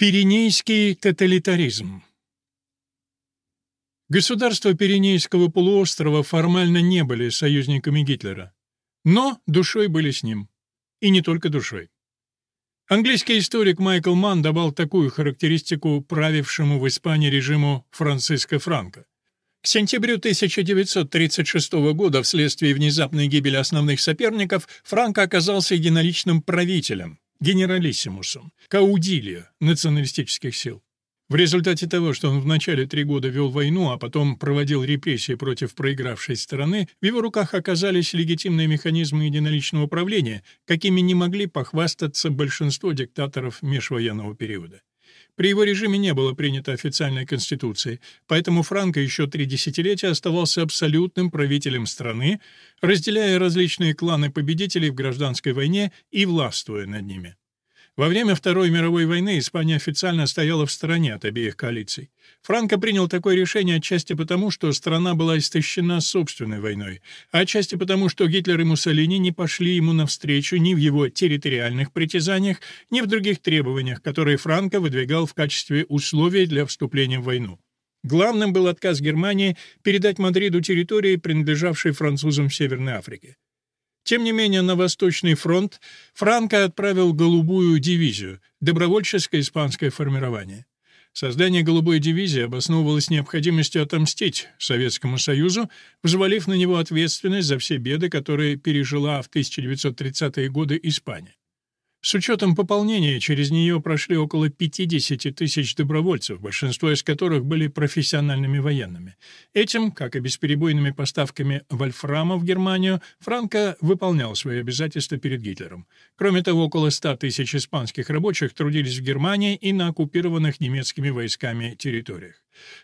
Пиренейский тоталитаризм Государства Пиренейского полуострова формально не были союзниками Гитлера, но душой были с ним. И не только душой. Английский историк Майкл Манн давал такую характеристику правившему в Испании режиму Франциско Франко. К сентябрю 1936 года вследствие внезапной гибели основных соперников Франко оказался единоличным правителем, генералиссимусом, каудильо националистических сил. В результате того, что он в начале три года вел войну, а потом проводил репрессии против проигравшей стороны, в его руках оказались легитимные механизмы единоличного управления, какими не могли похвастаться большинство диктаторов межвоенного периода. При его режиме не было принято официальной конституции, поэтому Франко еще три десятилетия оставался абсолютным правителем страны, разделяя различные кланы победителей в гражданской войне и властвуя над ними. Во время Второй мировой войны Испания официально стояла в стороне от обеих коалиций. Франко принял такое решение отчасти потому, что страна была истощена собственной войной, а отчасти потому, что Гитлер и Муссолини не пошли ему навстречу ни в его территориальных притязаниях, ни в других требованиях, которые Франко выдвигал в качестве условий для вступления в войну. Главным был отказ Германии передать Мадриду территории, принадлежавшие французам в Северной Африке. Тем не менее, на Восточный фронт Франко отправил «Голубую дивизию» — добровольческое испанское формирование. Создание «Голубой дивизии» обосновывалось необходимостью отомстить Советскому Союзу, взвалив на него ответственность за все беды, которые пережила в 1930-е годы Испания. С учетом пополнения через нее прошли около 50 тысяч добровольцев, большинство из которых были профессиональными военными. Этим, как и бесперебойными поставками вольфрама в Германию, Франко выполнял свои обязательства перед Гитлером. Кроме того, около 100 тысяч испанских рабочих трудились в Германии и на оккупированных немецкими войсками территориях.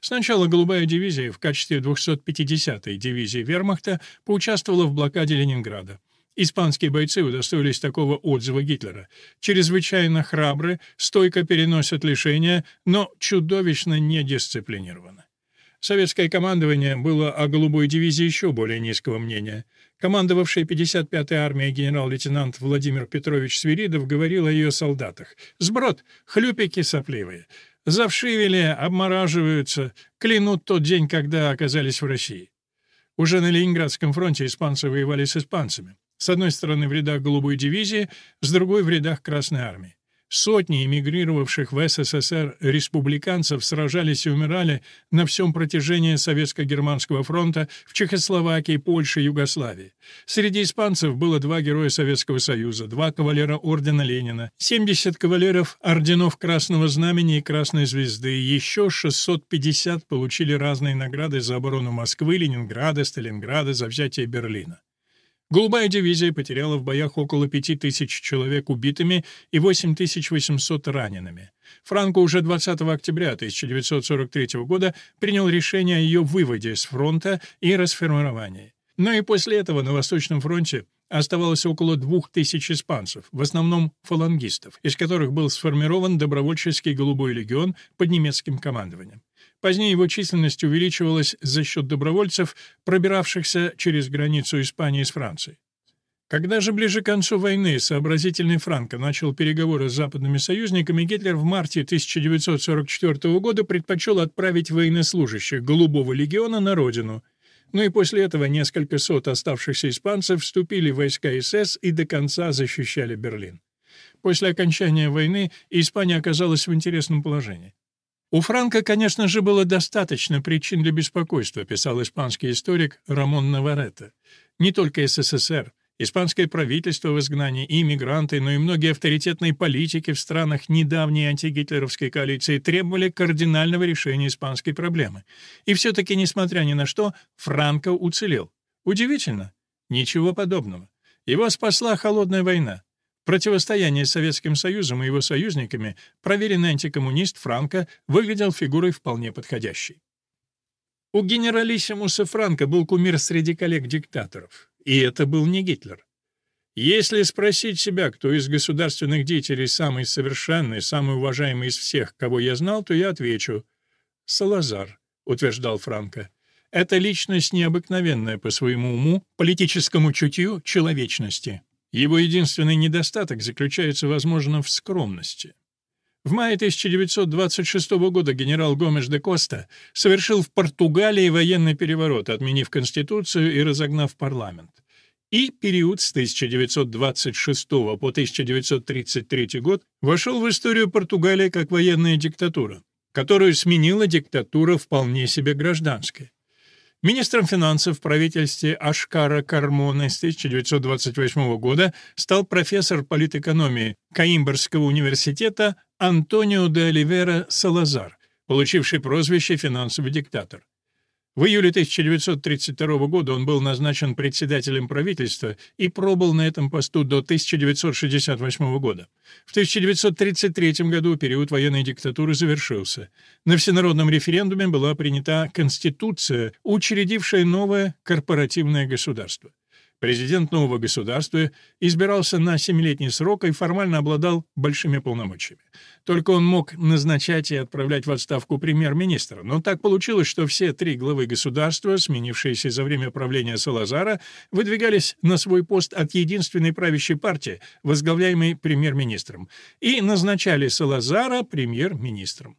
Сначала «Голубая дивизия» в качестве 250-й дивизии вермахта поучаствовала в блокаде Ленинграда. Испанские бойцы удостоились такого отзыва Гитлера. Чрезвычайно храбры, стойко переносят лишения, но чудовищно недисциплинированы. Советское командование было о голубой дивизии еще более низкого мнения. Командовавший 55-й армией генерал-лейтенант Владимир Петрович Свиридов говорил о ее солдатах. «Сброд, хлюпики сопливые. Завшивели, обмораживаются, клянут тот день, когда оказались в России». Уже на Ленинградском фронте испанцы воевали с испанцами. С одной стороны в рядах Голубой дивизии, с другой в рядах Красной армии. Сотни эмигрировавших в СССР республиканцев сражались и умирали на всем протяжении Советско-Германского фронта в Чехословакии, Польше, Югославии. Среди испанцев было два героя Советского Союза, два кавалера Ордена Ленина, 70 кавалеров орденов Красного Знамени и Красной Звезды, еще 650 получили разные награды за оборону Москвы, Ленинграда, Сталинграда, за взятие Берлина. Голубая дивизия потеряла в боях около 5000 человек убитыми и 8800 ранеными. Франко уже 20 октября 1943 года принял решение о ее выводе с фронта и расформировании. Но и после этого на Восточном фронте оставалось около двух тысяч испанцев, в основном фалангистов, из которых был сформирован добровольческий «Голубой легион» под немецким командованием. Позднее его численность увеличивалась за счет добровольцев, пробиравшихся через границу Испании с Францией. Когда же ближе к концу войны сообразительный Франко начал переговоры с западными союзниками, Гитлер в марте 1944 года предпочел отправить военнослужащих Голубого легиона на родину. Но и после этого несколько сот оставшихся испанцев вступили в войска СС и до конца защищали Берлин. После окончания войны Испания оказалась в интересном положении. У Франка, конечно же, было достаточно причин для беспокойства, писал испанский историк Рамон Наваретто. Не только СССР, испанское правительство в изгнании и иммигранты, но и многие авторитетные политики в странах недавней антигитлеровской коалиции требовали кардинального решения испанской проблемы. И все-таки, несмотря ни на что, Франко уцелел. Удивительно? Ничего подобного. Его спасла холодная война противостоянии с Советским Союзом и его союзниками проверенный антикоммунист Франко выглядел фигурой вполне подходящей. У генералиссимуса Франко был кумир среди коллег-диктаторов, и это был не Гитлер. Если спросить себя, кто из государственных деятелей самый совершенный, самый уважаемый из всех, кого я знал, то я отвечу «Салазар», — утверждал Франко. Это личность необыкновенная по своему уму, политическому чутью, человечности. Его единственный недостаток заключается, возможно, в скромности. В мае 1926 года генерал Гомеш де Коста совершил в Португалии военный переворот, отменив Конституцию и разогнав парламент. И период с 1926 по 1933 год вошел в историю Португалии как военная диктатура, которую сменила диктатура вполне себе гражданская. Министром финансов в правительстве Ашкара Кармона с 1928 года стал профессор политэкономии Каимберского университета Антонио де Оливера Салазар, получивший прозвище «финансовый диктатор». В июле 1932 года он был назначен председателем правительства и пробыл на этом посту до 1968 года. В 1933 году период военной диктатуры завершился. На всенародном референдуме была принята Конституция, учредившая новое корпоративное государство. Президент нового государства избирался на семилетний срок и формально обладал большими полномочиями. Только он мог назначать и отправлять в отставку премьер-министра. Но так получилось, что все три главы государства, сменившиеся за время правления Салазара, выдвигались на свой пост от единственной правящей партии, возглавляемой премьер-министром, и назначали Салазара премьер-министром.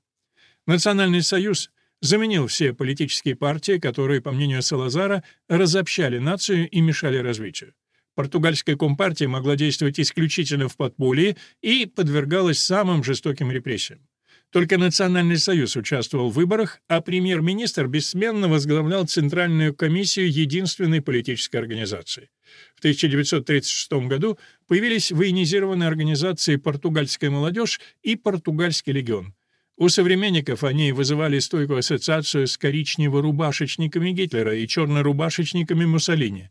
Национальный союз заменил все политические партии, которые, по мнению Салазара, разобщали нацию и мешали развитию. Португальская компартия могла действовать исключительно в подполье и подвергалась самым жестоким репрессиям. Только Национальный союз участвовал в выборах, а премьер-министр бессменно возглавлял Центральную комиссию единственной политической организации. В 1936 году появились военизированные организации «Португальская молодежь» и «Португальский легион». У современников они вызывали стойкую ассоциацию с коричнево-рубашечниками Гитлера и черно-рубашечниками Муссолини.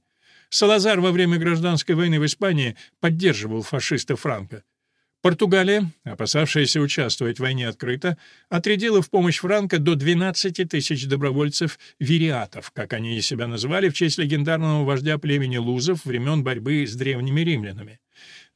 Салазар во время гражданской войны в Испании поддерживал фашиста Франко. Португалия, опасавшаяся участвовать в войне открыто, отрядила в помощь Франко до 12 тысяч добровольцев-вириатов, как они себя называли, в честь легендарного вождя племени лузов времен борьбы с древними римлянами.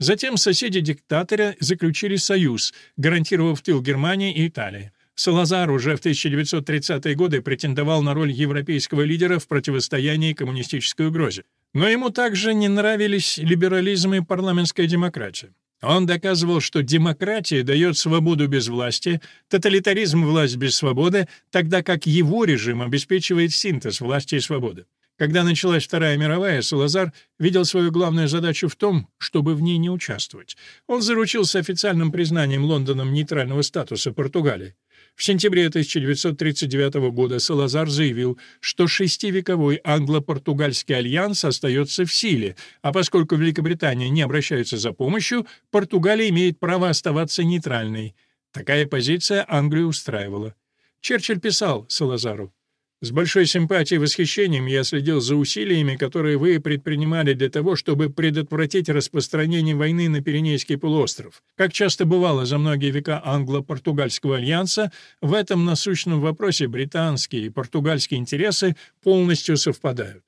Затем соседи диктатора заключили союз, гарантировав тыл Германии и Италии. Салазар уже в 1930-е годы претендовал на роль европейского лидера в противостоянии коммунистической угрозе. Но ему также не нравились либерализм и парламентская демократия. Он доказывал, что демократия дает свободу без власти, тоталитаризм — власть без свободы, тогда как его режим обеспечивает синтез власти и свободы. Когда началась Вторая мировая, Салазар видел свою главную задачу в том, чтобы в ней не участвовать. Он заручился официальным признанием Лондоном нейтрального статуса Португалии. В сентябре 1939 года Салазар заявил, что шестивековой англо-португальский альянс остается в силе, а поскольку Великобритания не обращается за помощью, Португалия имеет право оставаться нейтральной. Такая позиция Англию устраивала. Черчилль писал Салазару, с большой симпатией и восхищением я следил за усилиями, которые вы предпринимали для того, чтобы предотвратить распространение войны на Пиренейский полуостров. Как часто бывало за многие века англо-португальского альянса, в этом насущном вопросе британские и португальские интересы полностью совпадают.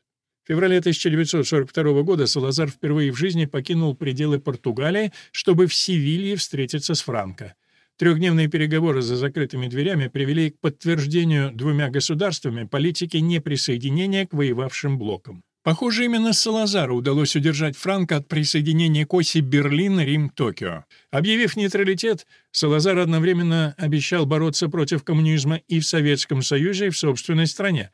В феврале 1942 года Салазар впервые в жизни покинул пределы Португалии, чтобы в Севилье встретиться с Франко. Трехдневные переговоры за закрытыми дверями привели к подтверждению двумя государствами политики неприсоединения к воевавшим блокам. Похоже, именно Салазару удалось удержать Франко от присоединения к оси Берлин-Рим-Токио. Объявив нейтралитет, Салазар одновременно обещал бороться против коммунизма и в Советском Союзе, и в собственной стране.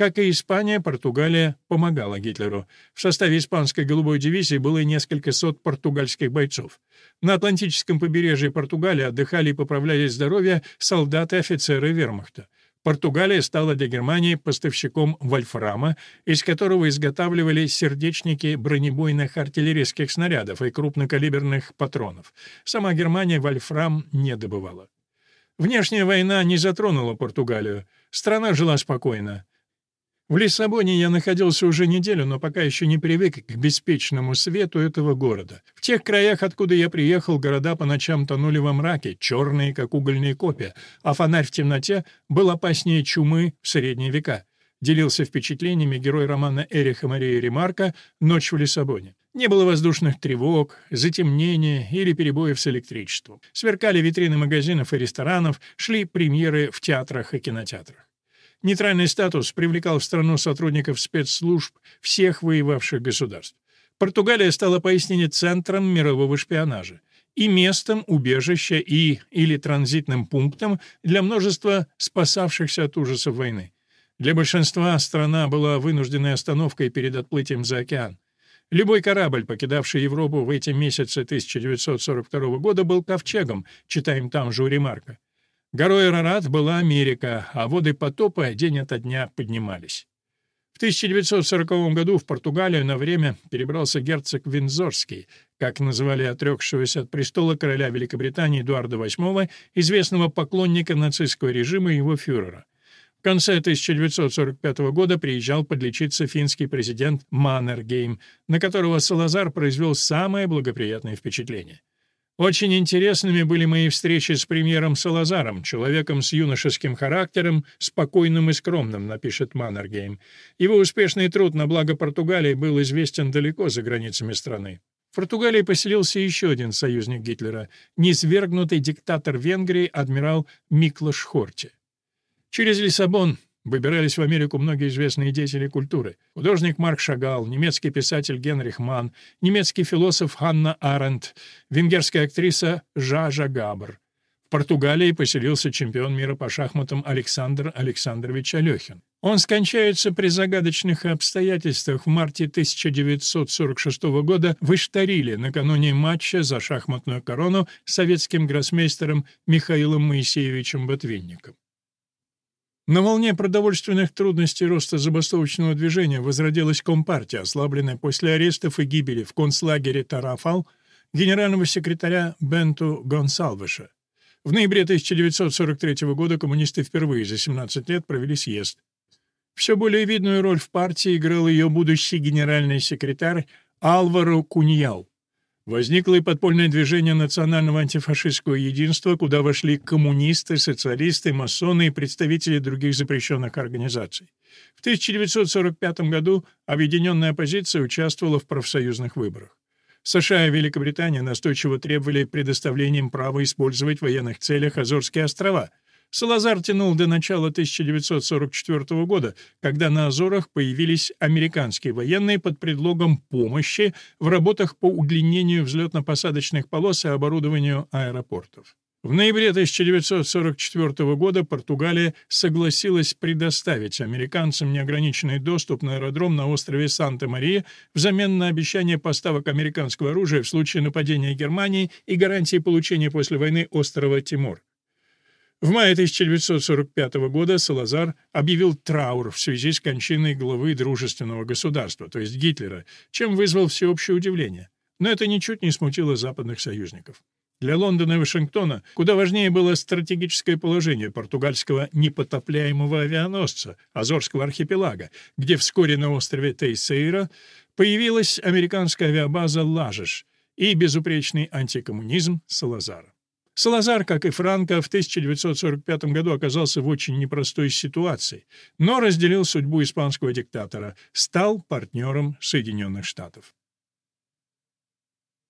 Как и Испания, Португалия помогала Гитлеру. В составе испанской голубой дивизии было несколько сот португальских бойцов. На Атлантическом побережье Португалии отдыхали и поправляли здоровье солдаты и офицеры вермахта. Португалия стала для Германии поставщиком вольфрама, из которого изготавливали сердечники бронебойных артиллерийских снарядов и крупнокалиберных патронов. Сама Германия вольфрам не добывала. Внешняя война не затронула Португалию. Страна жила спокойно. В Лиссабоне я находился уже неделю, но пока еще не привык к беспечному свету этого города. В тех краях, откуда я приехал, города по ночам тонули во мраке, черные, как угольные копья, а фонарь в темноте был опаснее чумы в средние века. Делился впечатлениями герой романа Эриха Мария Ремарка «Ночь в Лиссабоне». Не было воздушных тревог, затемнения или перебоев с электричеством. Сверкали витрины магазинов и ресторанов, шли премьеры в театрах и кинотеатрах. Нейтральный статус привлекал в страну сотрудников спецслужб всех воевавших государств. Португалия стала поистине центром мирового шпионажа. и местом убежища и или транзитным пунктом для множества спасавшихся от ужасов войны. Для большинства страна была вынужденной остановкой перед отплытием за океан. Любой корабль, покидавший Европу в эти месяцы 1942 года, был ковчегом, читаем там же у ремарка. Горой Арарат была Америка, а воды потопа день ото дня поднимались. В 1940 году в Португалию на время перебрался герцог Виндзорский, как называли отрекшегося от престола короля Великобритании Эдуарда VIII, известного поклонника нацистского режима и его фюрера. В конце 1945 года приезжал подлечиться финский президент Маннергейм, на которого Салазар произвел самое благоприятное впечатление. Очень интересными были мои встречи с премьером Салазаром, человеком с юношеским характером, спокойным и скромным, напишет Маннергейм. Его успешный труд на благо Португалии был известен далеко за границами страны. В Португалии поселился еще один союзник Гитлера, низвергнутый диктатор Венгрии адмирал Миклош Хорти. Через Лиссабон выбирались в Америку многие известные деятели культуры. Художник Марк Шагал, немецкий писатель Генрих Манн, немецкий философ Ханна Аренд, венгерская актриса Жажа Габр. В Португалии поселился чемпион мира по шахматам Александр Александрович Алехин. Он скончается при загадочных обстоятельствах в марте 1946 года в Иштариле накануне матча за шахматную корону с советским гроссмейстером Михаилом Моисеевичем Ботвинником. На волне продовольственных трудностей роста забастовочного движения возродилась Компартия, ослабленная после арестов и гибели в концлагере Тарафал генерального секретаря Бенту Гонсалвеша. В ноябре 1943 года коммунисты впервые за 17 лет провели съезд. Все более видную роль в партии играл ее будущий генеральный секретарь Алваро Куньял. Возникло и подпольное движение национального антифашистского единства, куда вошли коммунисты, социалисты, масоны и представители других запрещенных организаций. В 1945 году объединенная оппозиция участвовала в профсоюзных выборах. США и Великобритания настойчиво требовали предоставления им права использовать в военных целях Азорские острова, Салазар тянул до начала 1944 года, когда на Азорах появились американские военные под предлогом помощи в работах по удлинению взлетно-посадочных полос и оборудованию аэропортов. В ноябре 1944 года Португалия согласилась предоставить американцам неограниченный доступ на аэродром на острове Санта-Мария взамен на обещание поставок американского оружия в случае нападения Германии и гарантии получения после войны острова Тимур. В мае 1945 года Салазар объявил траур в связи с кончиной главы дружественного государства, то есть Гитлера, чем вызвал всеобщее удивление. Но это ничуть не смутило западных союзников. Для Лондона и Вашингтона куда важнее было стратегическое положение португальского непотопляемого авианосца Азорского архипелага, где вскоре на острове Тейсейра появилась американская авиабаза «Лажеш» и безупречный антикоммунизм Салазара. Салазар, как и Франко, в 1945 году оказался в очень непростой ситуации, но разделил судьбу испанского диктатора, стал партнером Соединенных Штатов.